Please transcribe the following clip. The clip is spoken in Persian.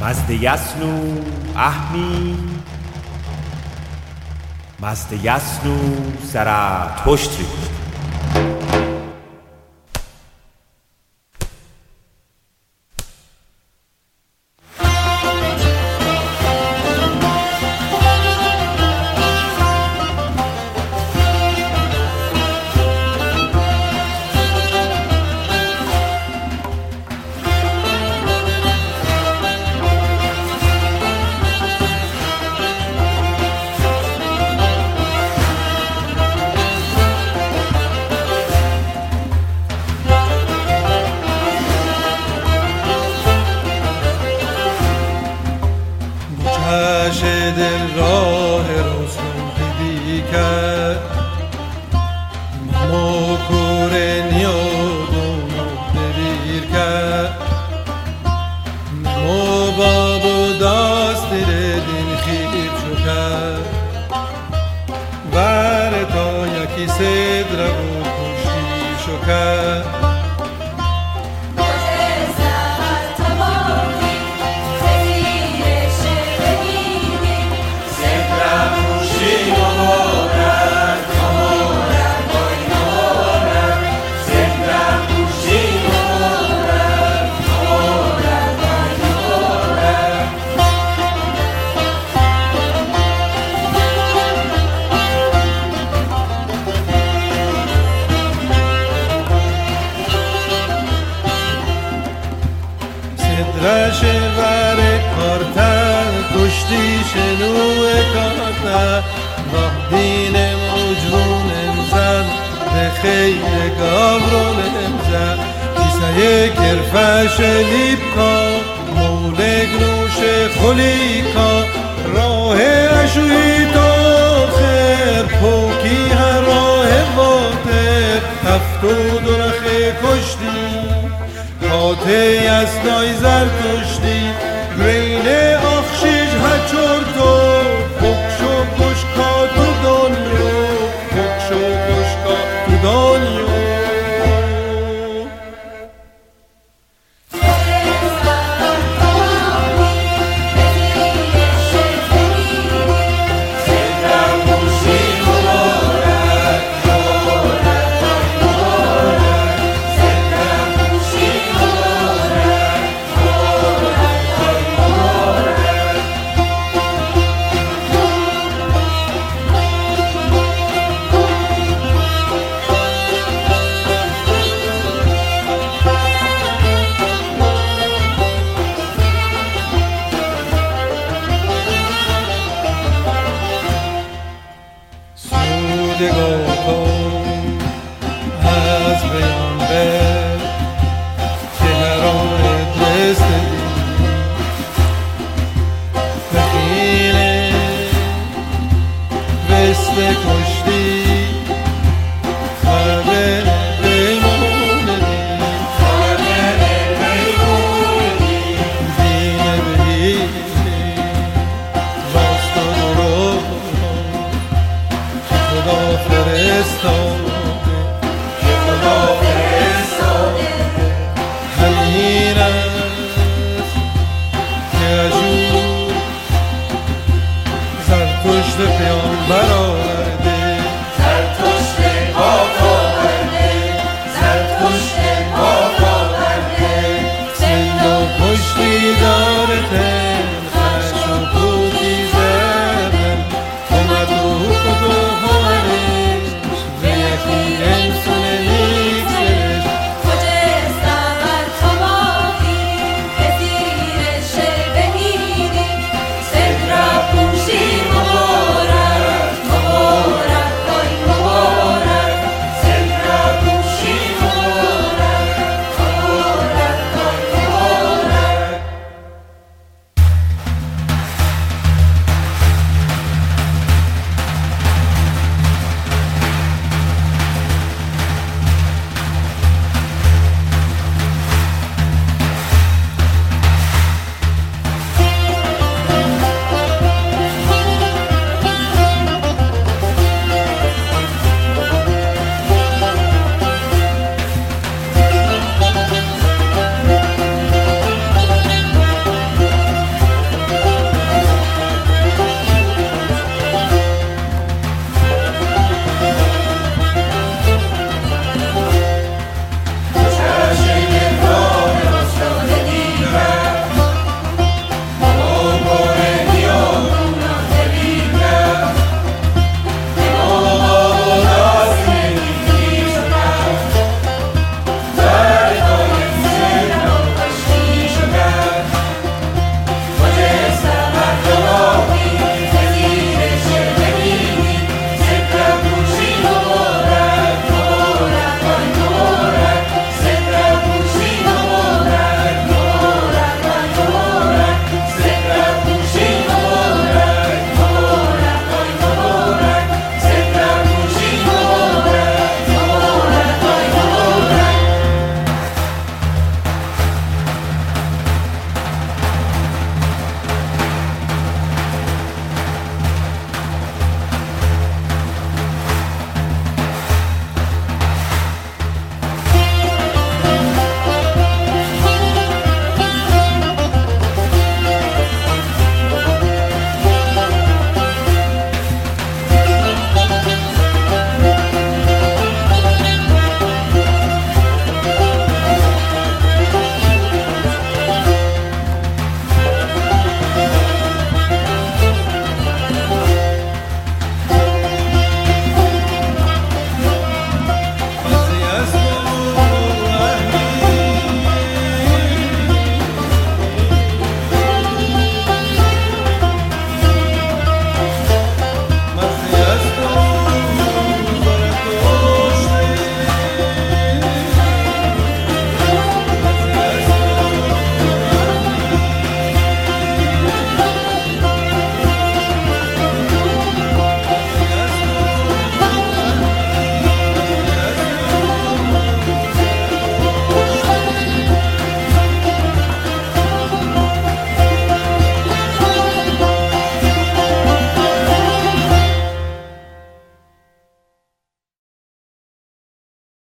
مزد یسنو اهمی مزد یسنو زرتشت آتش کرد. مو کور نیادون دبیر کرد. مو بابو داست دین خیب شو کرد. بر تا یکی صدر و کشتی شو کرد. خیر گاورون انزد کیسه کرفش لیب کا مولگ نوش خلی کا راه اشوی خیر پوکی هر راه واتر هفتو درخه کشتی خاطه از نای زرتشتی رین آخشیج forever.